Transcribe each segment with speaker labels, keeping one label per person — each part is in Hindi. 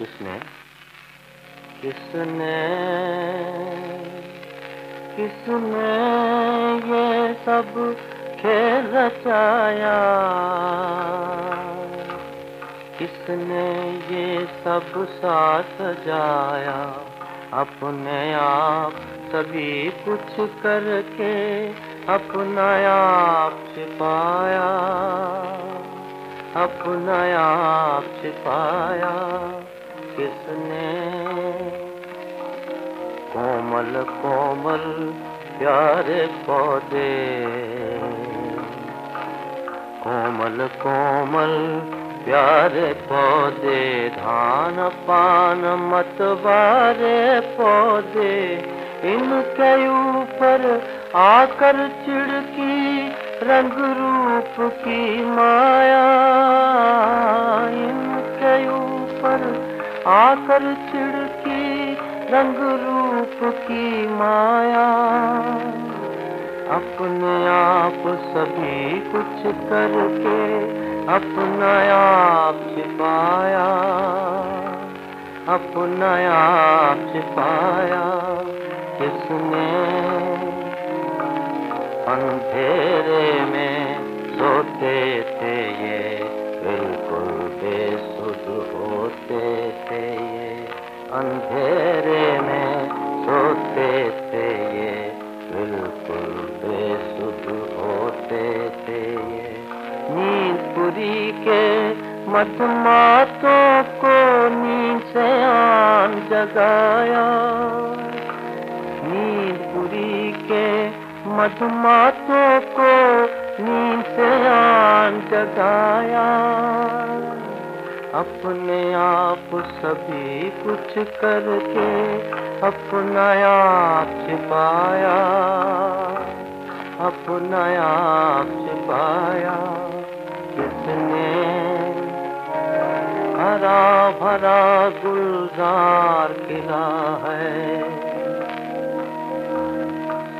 Speaker 1: किसने? किसने? किसने ये सब खेल रचाया? किसने ये सब साथ सजाया? अपने आप सभी कुछ करके अपना आप छिपाया। अपना आप छिपाया। किसने? कोमल कोमल प्यारे पौधे। कोमल कोमल प्यारे पौधे, धान पान मतवारे पौधे। इनके ऊपर आकर चिड़की रंग रूप की माया। इनके ऊपर आकर चिड़की रंग रूप की माया। अपने आप सभी कुछ करके अपना आप छिपाया। अपना आप छिपाया किसने? अंधेरे में सोते थे ये। अंधेरे में सोते थे ये, बिल्कुल बेसुध होते थे ये। नींदपुरी के मधुमातों को नींद से आन जगाया। नींदपुरी के मधुमातों को नींद से आन जगाया। अपने आप सभी कुछ करके अपना आप छिपाया, अपना आप छिपाया। किसने हरा भरा गुलजार खिला है?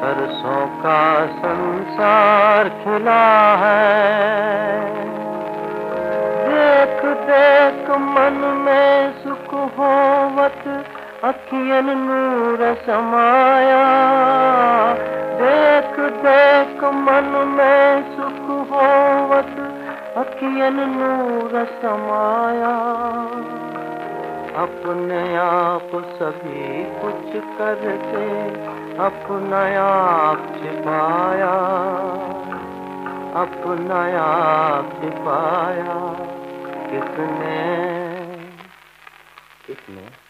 Speaker 1: सरसों का संसार खिला है। अखियन नूर समाया। देख देख, मन में सुख होवत अखियन नूर समाया। अपने आप सभी कुछ करके अपना आप छिपाया। अपना आप छिपाया। किसने किसने